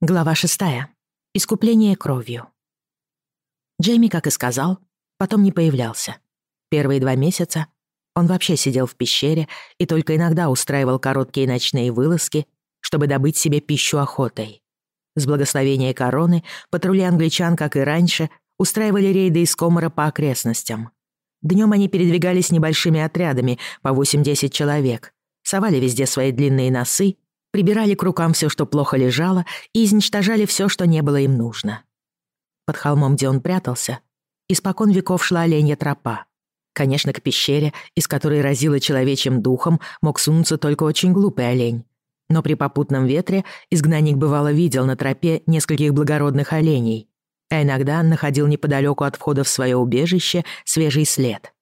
Глава 6. Искупление кровью. Джейми, как и сказал, потом не появлялся. Первые два месяца он вообще сидел в пещере и только иногда устраивал короткие ночные вылазки, чтобы добыть себе пищу охотой. С благословения короны патрули англичан, как и раньше, устраивали рейды из Комара по окрестностям. Днем они передвигались небольшими отрядами по 8-10 человек, совали везде свои длинные носы прибирали к рукам все, что плохо лежало, и изничтожали все, что не было им нужно. Под холмом, где он прятался, испокон веков шла оленья тропа. Конечно, к пещере, из которой разило человечьим духом, мог сунуться только очень глупый олень. Но при попутном ветре изгнанник бывало видел на тропе нескольких благородных оленей, а иногда находил неподалеку от входа в свое убежище свежий след.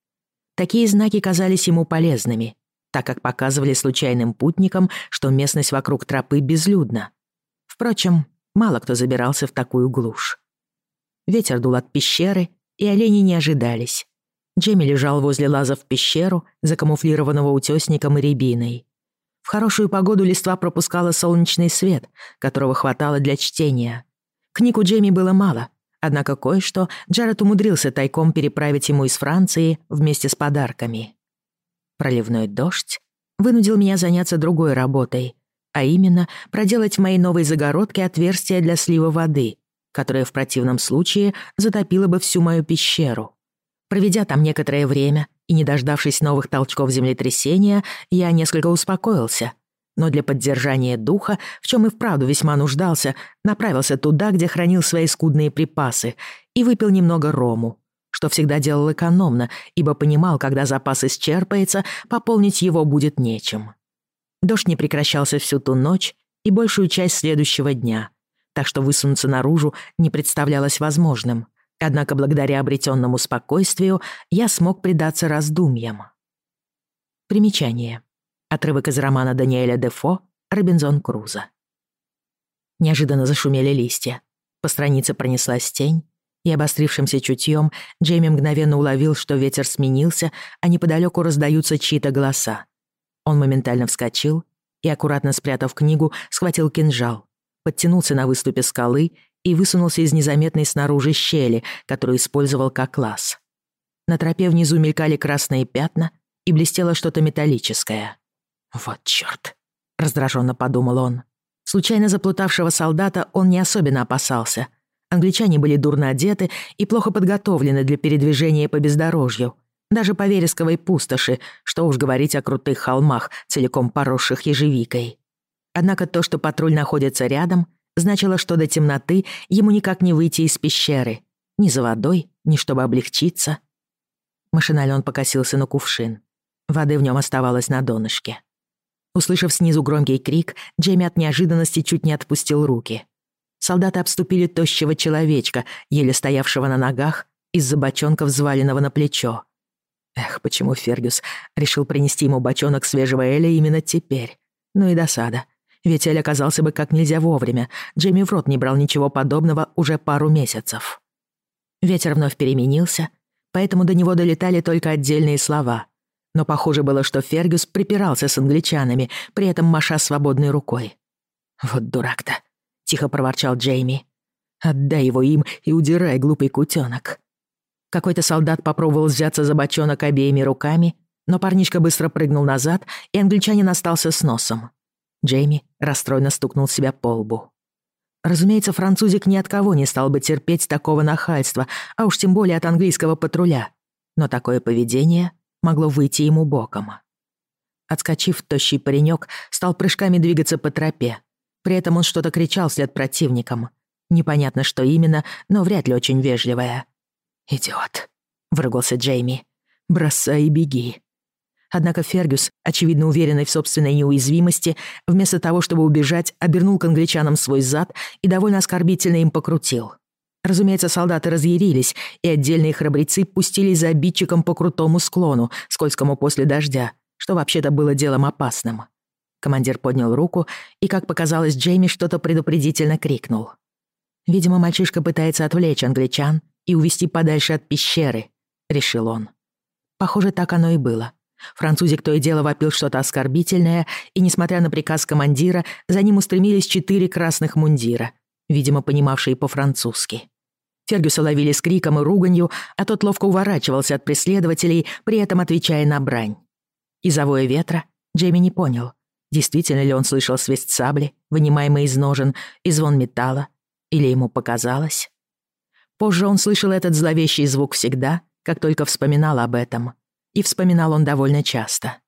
Такие знаки казались ему полезными, так как показывали случайным путникам, что местность вокруг тропы безлюдна. Впрочем, мало кто забирался в такую глушь. Ветер дул от пещеры, и олени не ожидались. Джемми лежал возле лаза в пещеру, закамуфлированного утесником и рябиной. В хорошую погоду листва пропускала солнечный свет, которого хватало для чтения. Книг у Джемми было мало, однако кое-что Джаред умудрился тайком переправить ему из Франции вместе с подарками. Проливной дождь вынудил меня заняться другой работой, а именно проделать в моей новой загородке отверстие для слива воды, которое в противном случае затопило бы всю мою пещеру. Проведя там некоторое время и не дождавшись новых толчков землетрясения, я несколько успокоился, но для поддержания духа, в чем и вправду весьма нуждался, направился туда, где хранил свои скудные припасы, и выпил немного рому, что всегда делал экономно, ибо понимал, когда запас исчерпается, пополнить его будет нечем. Дождь не прекращался всю ту ночь и большую часть следующего дня, так что высунуться наружу не представлялось возможным. Однако благодаря обретенному спокойствию я смог предаться раздумьям. Примечание. Отрывок из романа Даниэля Дефо «Робинзон Крузо». Неожиданно зашумели листья. По странице пронеслась тень, и обострившимся чутьем Джейми мгновенно уловил, что ветер сменился, а неподалеку раздаются чьи-то голоса. Он моментально вскочил и, аккуратно спрятав книгу, схватил кинжал, подтянулся на выступе скалы и высунулся из незаметной снаружи щели, которую использовал как класс. На тропе внизу мелькали красные пятна и блестело что-то металлическое. «Вот чёрт!» — раздраженно подумал он. Случайно заплутавшего солдата он не особенно опасался — Англичане были дурно одеты и плохо подготовлены для передвижения по бездорожью. Даже по вересковой пустоши, что уж говорить о крутых холмах, целиком поросших ежевикой. Однако то, что патруль находится рядом, значило, что до темноты ему никак не выйти из пещеры. Ни за водой, ни чтобы облегчиться. Машинально он покосился на кувшин. Воды в нем оставалось на донышке. Услышав снизу громкий крик, Джейми от неожиданности чуть не отпустил руки. Солдаты обступили тощего человечка, еле стоявшего на ногах, из-за бочонка, взваленного на плечо. Эх, почему Фергюс решил принести ему бочонок свежего Эля именно теперь? Ну и досада. Ведь Эль оказался бы как нельзя вовремя. Джейми в рот не брал ничего подобного уже пару месяцев. Ветер вновь переменился, поэтому до него долетали только отдельные слова. Но похоже было, что Фергюс припирался с англичанами, при этом маша свободной рукой. Вот дурак-то тихо проворчал Джейми. «Отдай его им и удирай, глупый кутенок». Какой-то солдат попробовал взяться за бочонок обеими руками, но парнишка быстро прыгнул назад, и англичанин остался с носом. Джейми расстроенно стукнул себя по лбу. Разумеется, французик ни от кого не стал бы терпеть такого нахальства, а уж тем более от английского патруля. Но такое поведение могло выйти ему боком. Отскочив, тощий паренек стал прыжками двигаться по тропе, при этом он что-то кричал вслед противникам. Непонятно, что именно, но вряд ли очень вежливое. «Идиот», — выругался Джейми. «Бросай и беги». Однако Фергюс, очевидно уверенный в собственной неуязвимости, вместо того, чтобы убежать, обернул к англичанам свой зад и довольно оскорбительно им покрутил. Разумеется, солдаты разъярились, и отдельные храбрецы пустились за обидчиком по крутому склону, скользкому после дождя, что вообще-то было делом опасным. Командир поднял руку и, как показалось Джейми, что-то предупредительно крикнул. «Видимо, мальчишка пытается отвлечь англичан и увести подальше от пещеры», — решил он. Похоже, так оно и было. Французик то и дело вопил что-то оскорбительное, и, несмотря на приказ командира, за ним устремились четыре красных мундира, видимо, понимавшие по-французски. Фергюса ловили с криком и руганью, а тот ловко уворачивался от преследователей, при этом отвечая на брань. Из-за воя ветра Джейми не понял, Действительно ли он слышал свист сабли, вынимаемый из ножен, и звон металла? Или ему показалось? Позже он слышал этот зловещий звук всегда, как только вспоминал об этом. И вспоминал он довольно часто.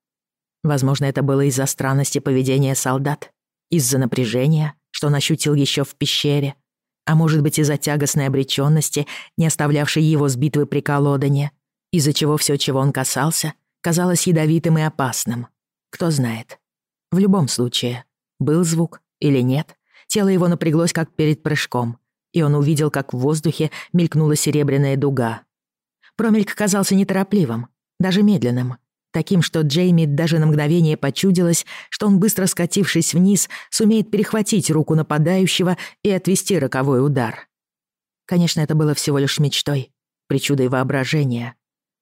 Возможно, это было из-за странности поведения солдат, из-за напряжения, что он ощутил еще в пещере, а может быть из-за тягостной обреченности, не оставлявшей его с битвы при колодане, из-за чего все, чего он касался, казалось ядовитым и опасным. Кто знает. В любом случае, был звук или нет, тело его напряглось, как перед прыжком, и он увидел, как в воздухе мелькнула серебряная дуга. Промельк казался неторопливым, даже медленным, таким, что Джейми даже на мгновение почудилось, что он, быстро скатившись вниз, сумеет перехватить руку нападающего и отвести роковой удар. Конечно, это было всего лишь мечтой, причудой воображения.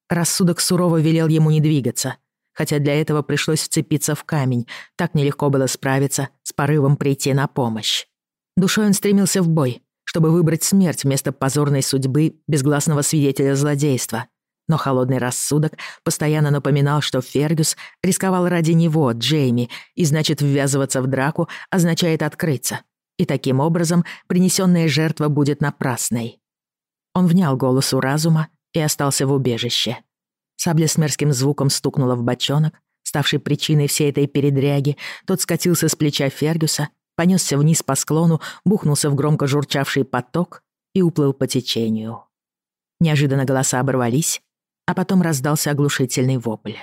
Рассудок сурово велел ему не двигаться — хотя для этого пришлось вцепиться в камень. Так нелегко было справиться с порывом прийти на помощь. Душой он стремился в бой, чтобы выбрать смерть вместо позорной судьбы безгласного свидетеля злодейства. Но холодный рассудок постоянно напоминал, что Фергюс рисковал ради него, Джейми, и значит ввязываться в драку означает открыться. И таким образом принесенная жертва будет напрасной. Он внял голосу разума и остался в убежище. Сабля с мерзким звуком стукнула в бочонок, ставший причиной всей этой передряги. Тот скатился с плеча Фергюса, понесся вниз по склону, бухнулся в громко журчавший поток и уплыл по течению. Неожиданно голоса оборвались, а потом раздался оглушительный вопль.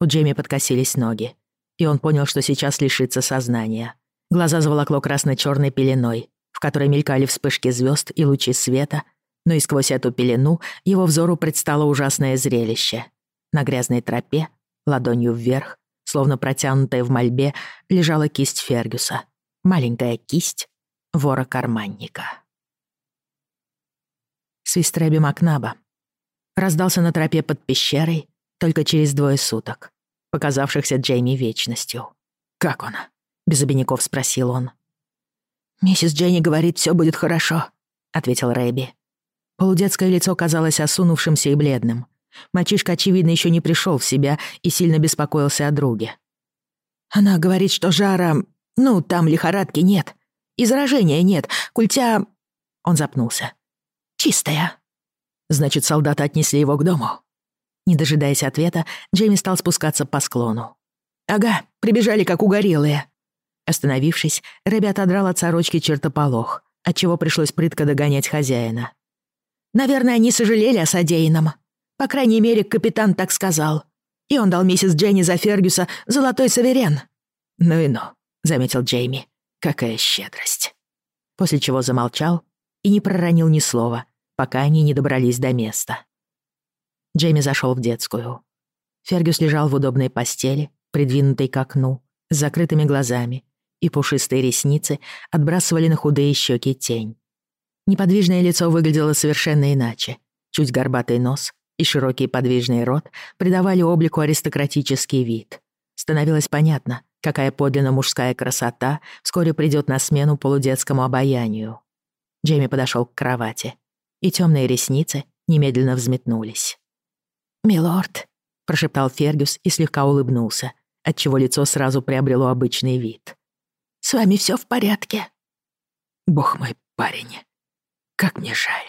У Джейми подкосились ноги, и он понял, что сейчас лишится сознания. Глаза заволокло красно-чёрной пеленой, в которой мелькали вспышки звезд и лучи света — но и сквозь эту пелену его взору предстало ужасное зрелище. На грязной тропе, ладонью вверх, словно протянутая в мольбе, лежала кисть Фергюса. Маленькая кисть вора-карманника. Свист Рэби Макнаба раздался на тропе под пещерой только через двое суток, показавшихся Джейми вечностью. «Как он?» — без обиняков спросил он. «Миссис Дженни говорит, все будет хорошо», — ответил Рэби. Полудетское лицо казалось осунувшимся и бледным. Мальчишка, очевидно, еще не пришел в себя и сильно беспокоился о друге. «Она говорит, что жара... Ну, там лихорадки нет. изражения нет. Культя...» Он запнулся. «Чистая». «Значит, солдаты отнесли его к дому?» Не дожидаясь ответа, Джейми стал спускаться по склону. «Ага, прибежали, как угорелые». Остановившись, Рэбби отодрал от сорочки чертополох, отчего пришлось прытко догонять хозяина. Наверное, они сожалели о содеянном. По крайней мере, капитан так сказал. И он дал миссис Дженни за Фергюса золотой суверен. «Ну и ну», — заметил Джейми. «Какая щедрость». После чего замолчал и не проронил ни слова, пока они не добрались до места. Джейми зашел в детскую. Фергюс лежал в удобной постели, придвинутой к окну, с закрытыми глазами, и пушистые ресницы отбрасывали на худые щеки тень. Неподвижное лицо выглядело совершенно иначе. Чуть горбатый нос и широкий подвижный рот придавали облику аристократический вид. Становилось понятно, какая подлинно мужская красота вскоре придет на смену полудетскому обаянию. Джейми подошел к кровати, и темные ресницы немедленно взметнулись. «Милорд», — прошептал Фергюс и слегка улыбнулся, отчего лицо сразу приобрело обычный вид. «С вами все в порядке?» «Бог мой, парень», как мне жаль.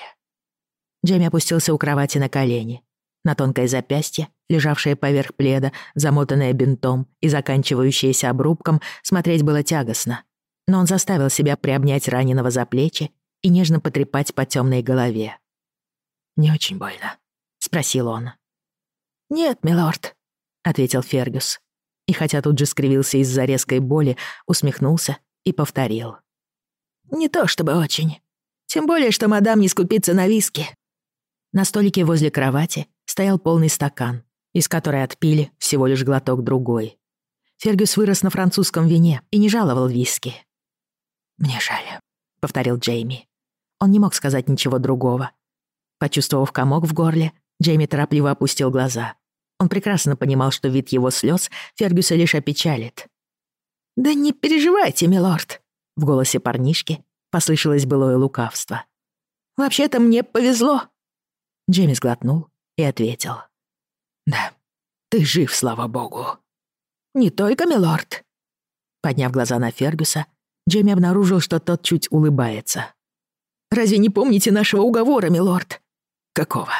Джейми опустился у кровати на колени. На тонкое запястье, лежавшее поверх пледа, замотанное бинтом и заканчивающееся обрубком, смотреть было тягостно. Но он заставил себя приобнять раненого за плечи и нежно потрепать по темной голове. «Не очень больно?» — спросил он. «Нет, милорд», — ответил Фергюс. И хотя тут же скривился из-за резкой боли, усмехнулся и повторил. «Не то чтобы очень. Тем более, что мадам не скупится на виски». На столике возле кровати стоял полный стакан, из которой отпили всего лишь глоток другой. Фергюс вырос на французском вине и не жаловал виски. «Мне жаль», — повторил Джейми. Он не мог сказать ничего другого. Почувствовав комок в горле, Джейми торопливо опустил глаза. Он прекрасно понимал, что вид его слез Фергюса лишь опечалит. «Да не переживайте, милорд», — в голосе парнишки Послышалось былое лукавство. «Вообще-то мне повезло!» Джейми сглотнул и ответил. «Да, ты жив, слава богу!» «Не только, милорд!» Подняв глаза на Фергюса, Джейми обнаружил, что тот чуть улыбается. «Разве не помните нашего уговора, милорд?» «Какого?»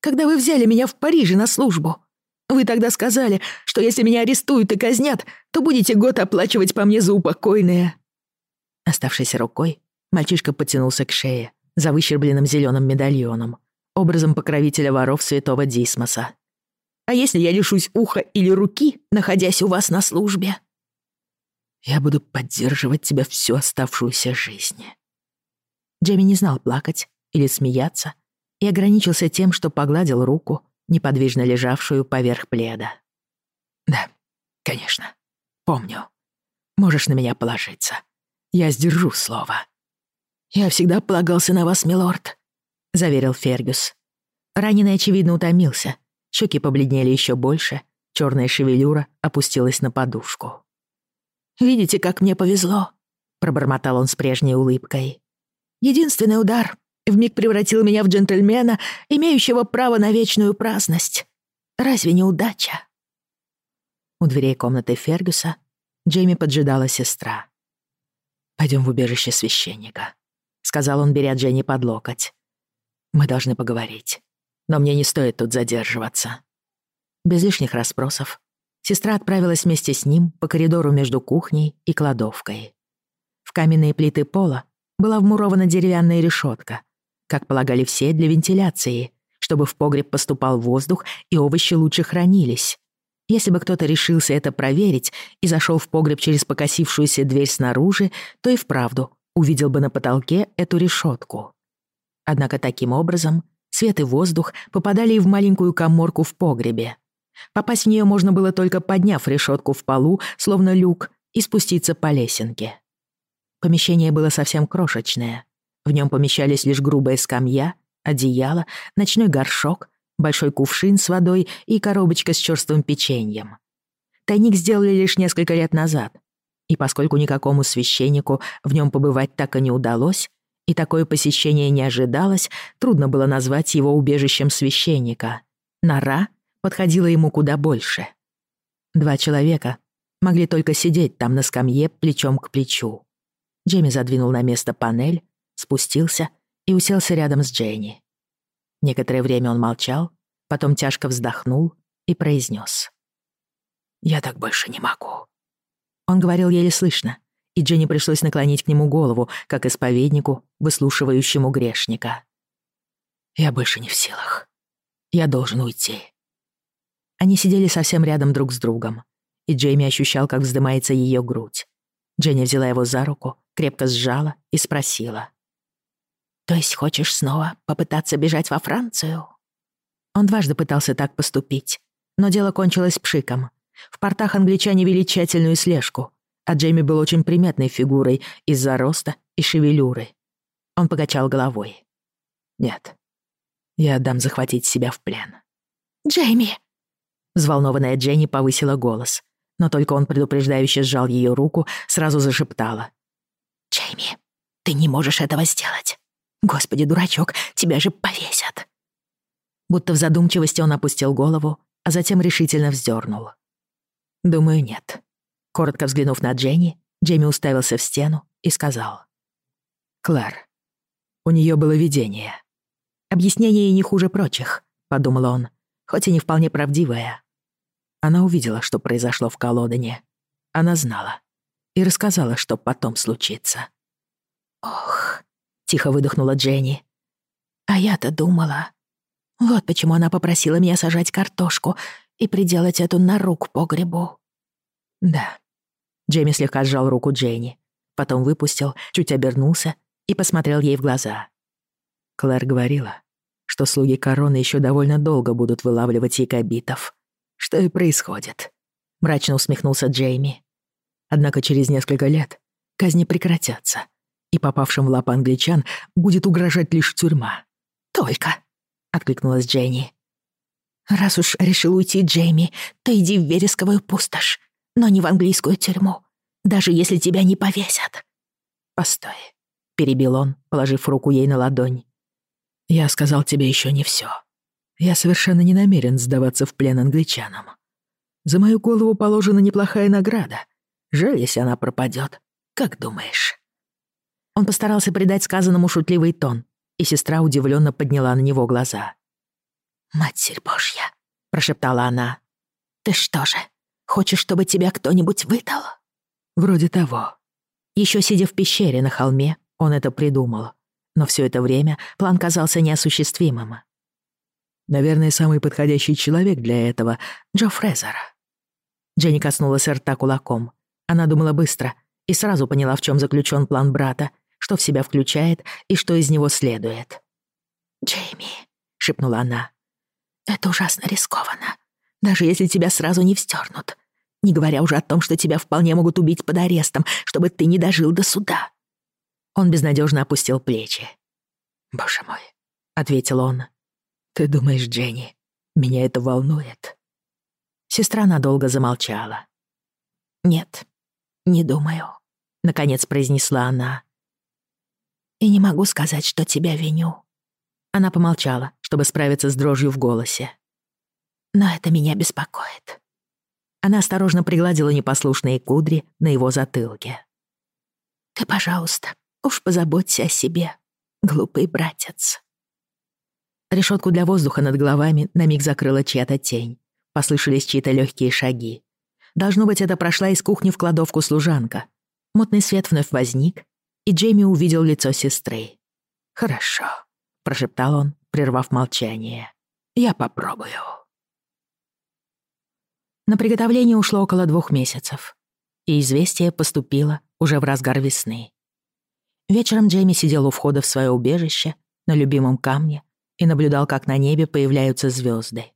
«Когда вы взяли меня в Париже на службу. Вы тогда сказали, что если меня арестуют и казнят, то будете год оплачивать по мне за упокойное». Оставшейся рукой мальчишка потянулся к шее за выщербленным зеленым медальоном, образом покровителя воров святого Дисмоса. «А если я лишусь уха или руки, находясь у вас на службе?» «Я буду поддерживать тебя всю оставшуюся жизнь». Джейми не знал плакать или смеяться и ограничился тем, что погладил руку, неподвижно лежавшую поверх пледа. «Да, конечно, помню. Можешь на меня положиться. Я сдержу слово. Я всегда полагался на вас, милорд, заверил Фергюс. Раненый, очевидно, утомился. Щеки побледнели еще больше, черная шевелюра опустилась на подушку. «Видите, как мне повезло», — пробормотал он с прежней улыбкой. «Единственный удар вмиг превратил меня в джентльмена, имеющего право на вечную праздность. Разве не удача?» У дверей комнаты Фергюса Джейми поджидала сестра. «Пойдем в убежище священника», — сказал он, беря Дженни под локоть. «Мы должны поговорить, но мне не стоит тут задерживаться». Без лишних расспросов сестра отправилась вместе с ним по коридору между кухней и кладовкой. В каменные плиты пола была вмурована деревянная решетка, как полагали все для вентиляции, чтобы в погреб поступал воздух и овощи лучше хранились. Если бы кто-то решился это проверить и зашел в погреб через покосившуюся дверь снаружи, то и вправду увидел бы на потолке эту решетку. Однако таким образом свет и воздух попадали и в маленькую коморку в погребе. Попасть в нее можно было только подняв решетку в полу, словно люк, и спуститься по лесенке. Помещение было совсем крошечное. В нем помещались лишь грубая скамья, одеяло, ночной горшок, большой кувшин с водой и коробочка с черствым печеньем. Тайник сделали лишь несколько лет назад, и поскольку никакому священнику в нем побывать так и не удалось, и такое посещение не ожидалось, трудно было назвать его убежищем священника. Нора подходила ему куда больше. Два человека могли только сидеть там на скамье плечом к плечу. Джейми задвинул на место панель, спустился и уселся рядом с Дженни. Некоторое время он молчал, потом тяжко вздохнул и произнес. «Я так больше не могу». Он говорил еле слышно, и Дженни пришлось наклонить к нему голову, как исповеднику, выслушивающему грешника. «Я больше не в силах. Я должен уйти». Они сидели совсем рядом друг с другом, и Джейми ощущал, как вздымается ее грудь. Дженни взяла его за руку, крепко сжала и спросила. То есть хочешь снова попытаться бежать во Францию? Он дважды пытался так поступить, но дело кончилось пшиком. В портах англичане вели тщательную слежку, а Джейми был очень приметной фигурой из-за роста и шевелюры. Он покачал головой. «Нет, я дам захватить себя в плен». «Джейми!» Взволнованная Дженни повысила голос, но только он предупреждающе сжал ее руку, сразу зашептала. «Джейми, ты не можешь этого сделать. Господи, дурачок, тебя же повесят!» Будто в задумчивости он опустил голову, а затем решительно вздернул. «Думаю, нет». Коротко взглянув на Дженни, Джейми уставился в стену и сказал. «Клэр, у нее было видение. Объяснение ей не хуже прочих», — подумал он, хоть и не вполне правдивое. Она увидела, что произошло в Колодоне. Она знала. И рассказала, что потом случится. «Ох, тихо выдохнула Дженни. А я-то думала. Вот почему она попросила меня сажать картошку и приделать эту на руку погребу. Да. Джейми слегка сжал руку Дженни, потом выпустил, чуть обернулся и посмотрел ей в глаза. Клэр говорила, что слуги короны еще довольно долго будут вылавливать якобитов. Что и происходит. Мрачно усмехнулся Джейми. Однако через несколько лет казни прекратятся, и попавшим в лапы англичан будет угрожать лишь тюрьма. «Только», — откликнулась Дженни. «Раз уж решил уйти, Джейми, то иди в вересковую пустошь, но не в английскую тюрьму, даже если тебя не повесят». «Постой», — перебил он, положив руку ей на ладонь. «Я сказал тебе еще не все. Я совершенно не намерен сдаваться в плен англичанам. За мою голову положена неплохая награда. Жаль, если она пропадет. Как думаешь?» Он постарался придать сказанному шутливый тон, и сестра удивленно подняла на него глаза. «Матерь Божья!» — прошептала она. «Ты что же, хочешь, чтобы тебя кто-нибудь выдал?» «Вроде того». Еще сидя в пещере на холме, он это придумал. Но все это время план казался неосуществимым. «Наверное, самый подходящий человек для этого — Джо Фрезер». Дженни коснулась рта кулаком. Она думала быстро и сразу поняла, в чем заключен план брата что в себя включает и что из него следует. «Джейми», — шепнула она, — «это ужасно рискованно, даже если тебя сразу не вздернут, не говоря уже о том, что тебя вполне могут убить под арестом, чтобы ты не дожил до суда». Он безнадежно опустил плечи. «Боже мой», — ответил он, — «ты думаешь, Дженни, меня это волнует?» Сестра надолго замолчала. «Нет, не думаю», — наконец произнесла она. И не могу сказать, что тебя виню». Она помолчала, чтобы справиться с дрожью в голосе. «Но это меня беспокоит». Она осторожно пригладила непослушные кудри на его затылке. «Ты, пожалуйста, уж позаботься о себе, глупый братец». Решетку для воздуха над головами на миг закрыла чья-то тень. Послышались чьи-то легкие шаги. Должно быть, это прошла из кухни в кладовку служанка. Мутный свет вновь возник, и Джейми увидел лицо сестры. «Хорошо», — прошептал он, прервав молчание. «Я попробую». На приготовление ушло около двух месяцев, и известие поступило уже в разгар весны. Вечером Джейми сидел у входа в свое убежище на любимом камне и наблюдал, как на небе появляются звезды.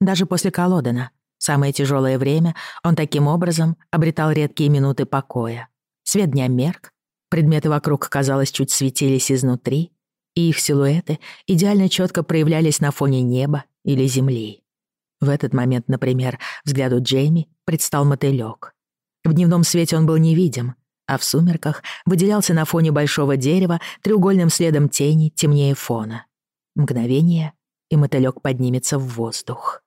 Даже после Колодена, самое тяжелое время, он таким образом обретал редкие минуты покоя. Свет дня мерк, Предметы вокруг, казалось, чуть светились изнутри, и их силуэты идеально четко проявлялись на фоне неба или земли. В этот момент, например, взгляду Джейми предстал мотылёк. В дневном свете он был невидим, а в сумерках выделялся на фоне большого дерева треугольным следом тени темнее фона. Мгновение, и мотылёк поднимется в воздух.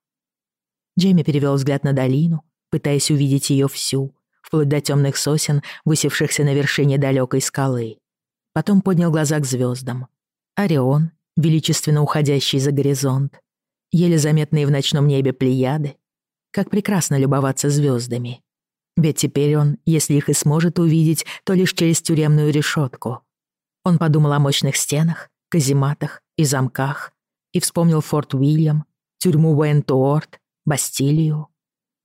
Джейми перевел взгляд на долину, пытаясь увидеть ее всю, вплоть до темных сосен, высевшихся на вершине далекой скалы. Потом поднял глаза к звездам. Орион, величественно уходящий за горизонт, еле заметные в ночном небе плеяды. Как прекрасно любоваться звездами. Ведь теперь он, если их и сможет увидеть, то лишь через тюремную решетку. Он подумал о мощных стенах, казематах и замках и вспомнил Форт Уильям, тюрьму Уэнтуорт, Бастилию.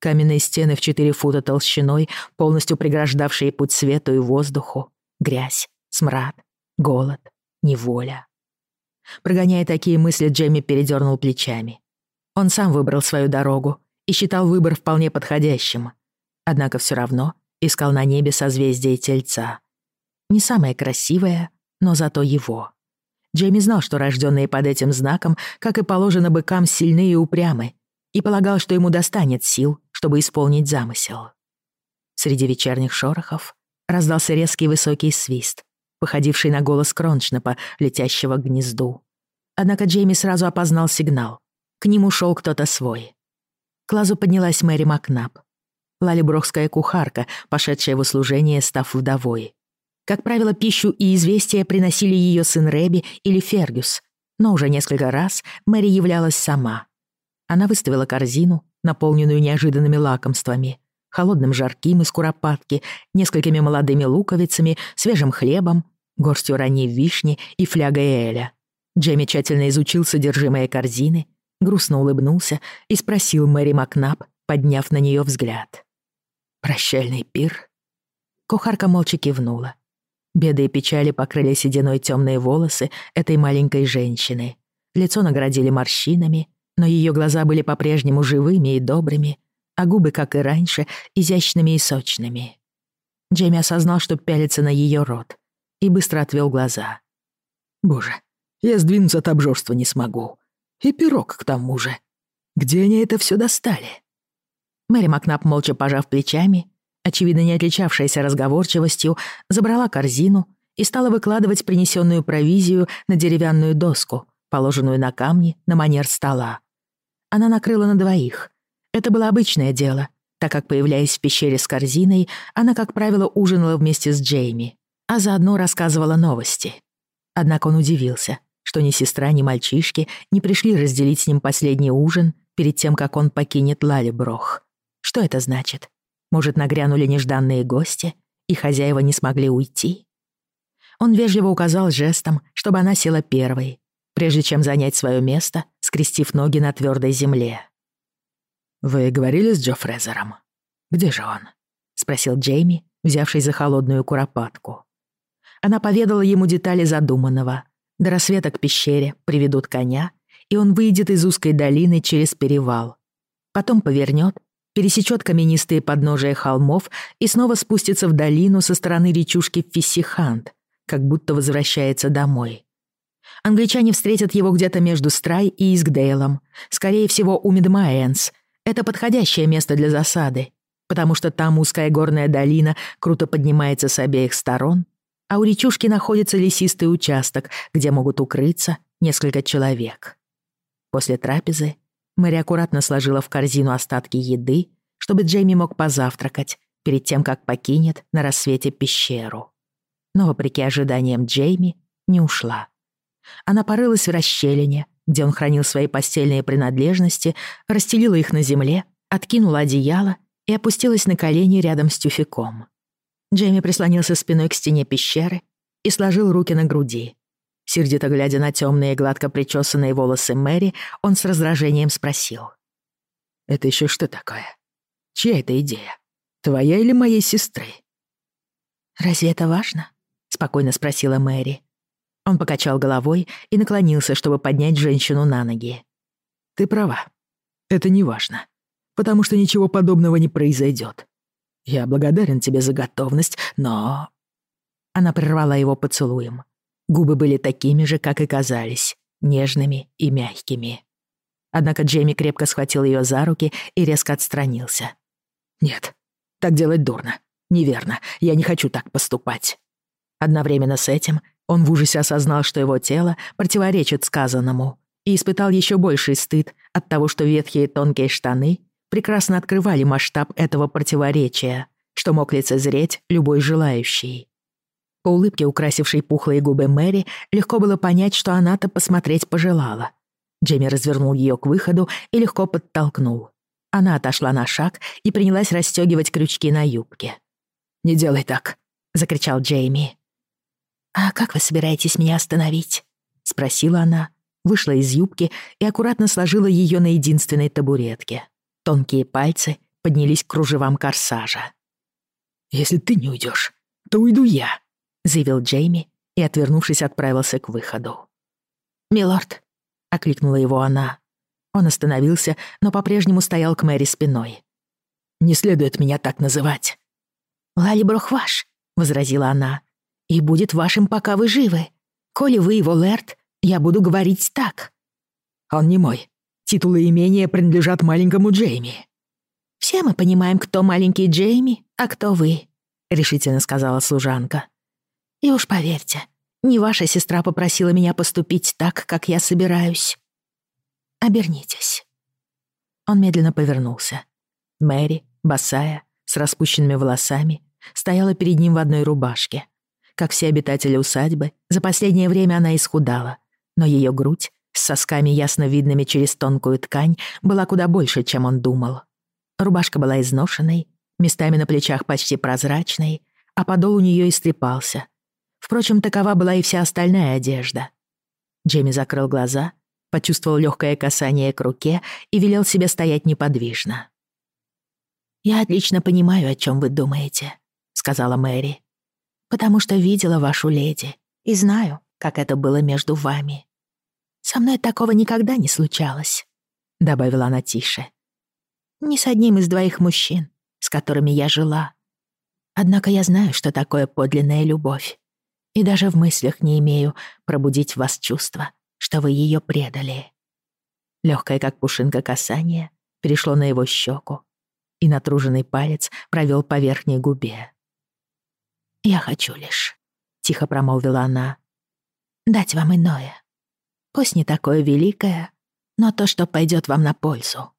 Каменные стены в четыре фута толщиной, полностью преграждавшие путь свету и воздуху. Грязь, смрад, голод, неволя. Прогоняя такие мысли, Джейми передернул плечами. Он сам выбрал свою дорогу и считал выбор вполне подходящим. Однако все равно искал на небе созвездие Тельца. Не самое красивое, но зато его. Джейми знал, что рожденные под этим знаком, как и положено быкам, сильны и упрямы, и полагал, что ему достанет сил чтобы исполнить замысел. Среди вечерних шорохов раздался резкий высокий свист, походивший на голос Кроншнепа, летящего к гнезду. Однако Джейми сразу опознал сигнал. К ним ушел кто-то свой. К лазу поднялась Мэри Макнаб. Лалиброхская кухарка, пошедшая в услужение, став вдовой. Как правило, пищу и известия приносили ее сын Рэби или Фергюс, но уже несколько раз Мэри являлась сама. Она выставила корзину, наполненную неожиданными лакомствами. Холодным жарким из куропатки, несколькими молодыми луковицами, свежим хлебом, горстью ранней вишни и флягой эля. Джемми тщательно изучил содержимое корзины, грустно улыбнулся и спросил Мэри Макнаб, подняв на нее взгляд. «Прощальный пир?» Кухарка молча кивнула. Беды и печали покрыли сединой темные волосы этой маленькой женщины. Лицо наградили морщинами, но ее глаза были по-прежнему живыми и добрыми, а губы, как и раньше, изящными и сочными. Джейми осознал, что пялится на ее рот, и быстро отвел глаза. «Боже, я сдвинуться от обжорства не смогу. И пирог, к тому же. Где они это все достали?» Мэри Макнап, молча пожав плечами, очевидно не отличавшаяся разговорчивостью, забрала корзину и стала выкладывать принесенную провизию на деревянную доску, положенную на камни на манер стола, она накрыла на двоих. Это было обычное дело, так как, появляясь в пещере с корзиной, она, как правило, ужинала вместе с Джейми, а заодно рассказывала новости. Однако он удивился, что ни сестра, ни мальчишки не пришли разделить с ним последний ужин перед тем, как он покинет Лалеброх. Что это значит? Может, нагрянули нежданные гости, и хозяева не смогли уйти? Он вежливо указал жестом, чтобы она села первой, прежде чем занять свое место, скрестив ноги на твердой земле. «Вы говорили с Джо Фрезером? Где же он?» — спросил Джейми, взявший за холодную куропатку. Она поведала ему детали задуманного. До рассвета к пещере приведут коня, и он выйдет из узкой долины через перевал. Потом повернет, пересечет каменистые подножия холмов и снова спустится в долину со стороны речушки Фиссихант, как будто возвращается домой. Англичане встретят его где-то между Страй и Искдейлом. Скорее всего, у Медмаэнс. Это подходящее место для засады, потому что там узкая горная долина круто поднимается с обеих сторон, а у речушки находится лесистый участок, где могут укрыться несколько человек. После трапезы Мэри аккуратно сложила в корзину остатки еды, чтобы Джейми мог позавтракать перед тем, как покинет на рассвете пещеру. Но, вопреки ожиданиям Джейми, не ушла. Она порылась в расщелине, где он хранил свои постельные принадлежности, расстелила их на земле, откинула одеяло и опустилась на колени рядом с тюфяком. Джейми прислонился спиной к стене пещеры и сложил руки на груди. Сердито глядя на темные гладко причесанные волосы Мэри, он с раздражением спросил. «Это ещё что такое? Чья это идея? Твоя или моей сестры?» «Разве это важно?» — спокойно спросила Мэри. Он покачал головой и наклонился, чтобы поднять женщину на ноги. «Ты права. Это не важно, потому что ничего подобного не произойдет. Я благодарен тебе за готовность, но...» Она прервала его поцелуем. Губы были такими же, как и казались, нежными и мягкими. Однако Джейми крепко схватил ее за руки и резко отстранился. «Нет, так делать дурно. Неверно. Я не хочу так поступать». Одновременно с этим он в ужасе осознал, что его тело противоречит сказанному, и испытал еще больший стыд от того, что ветхие тонкие штаны прекрасно открывали масштаб этого противоречия, что мог лицезреть любой желающий. По улыбке, украсившей пухлые губы Мэри, легко было понять, что она-то посмотреть пожелала. Джимми развернул ее к выходу и легко подтолкнул. Она отошла на шаг и принялась расстегивать крючки на юбке. «Не делай так!» — закричал Джейми. «А как вы собираетесь меня остановить?» — спросила она, вышла из юбки и аккуратно сложила ее на единственной табуретке. Тонкие пальцы поднялись к кружевам корсажа. «Если ты не уйдешь, то уйду я», — заявил Джейми и, отвернувшись, отправился к выходу. «Милорд», — окликнула его она. Он остановился, но по-прежнему стоял к Мэри спиной. «Не следует меня так называть». «Лали Брохваш», — возразила она и будет вашим, пока вы живы. Коли вы его лэрд, я буду говорить так». «Он не мой. Титулы и имения принадлежат маленькому Джейми». «Все мы понимаем, кто маленький Джейми, а кто вы», — решительно сказала служанка. «И уж поверьте, не ваша сестра попросила меня поступить так, как я собираюсь. Обернитесь». Он медленно повернулся. Мэри, босая, с распущенными волосами, стояла перед ним в одной рубашке — как все обитатели усадьбы, за последнее время она исхудала, но ее грудь, с сосками ясно видными через тонкую ткань, была куда больше, чем он думал. Рубашка была изношенной, местами на плечах почти прозрачной, а подол у нее истрепался. Впрочем, такова была и вся остальная одежда. Джейми закрыл глаза, почувствовал легкое касание к руке и велел себе стоять неподвижно. «Я отлично понимаю, о чем вы думаете», — сказала Мэри потому что видела вашу леди и знаю, как это было между вами. Со мной такого никогда не случалось», — добавила она тише. «Ни с одним из двоих мужчин, с которыми я жила. Однако я знаю, что такое подлинная любовь, и даже в мыслях не имею пробудить в вас чувства, что вы ее предали». Легкое, как пушинка, касание перешло на его щеку, и натруженный палец провел по верхней губе. Я хочу лишь, — тихо промолвила она, — дать вам иное. Пусть не такое великое, но то, что пойдет вам на пользу.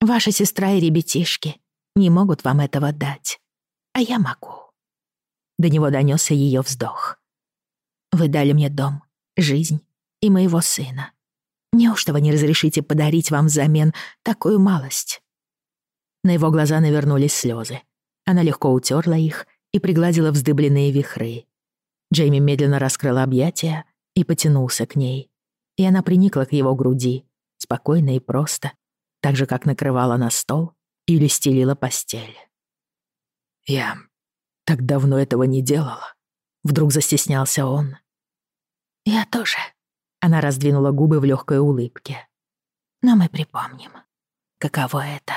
Ваша сестра и ребятишки не могут вам этого дать, а я могу. До него донесся ее вздох. Вы дали мне дом, жизнь и моего сына. Неужто вы не разрешите подарить вам взамен такую малость? На его глаза навернулись слезы. Она легко утерла их и пригладила вздыбленные вихры. Джейми медленно раскрыл объятия и потянулся к ней. И она приникла к его груди, спокойно и просто, так же, как накрывала на стол или стелила постель. «Я так давно этого не делала», — вдруг застеснялся он. «Я тоже», — она раздвинула губы в легкой улыбке. «Но мы припомним, каково это».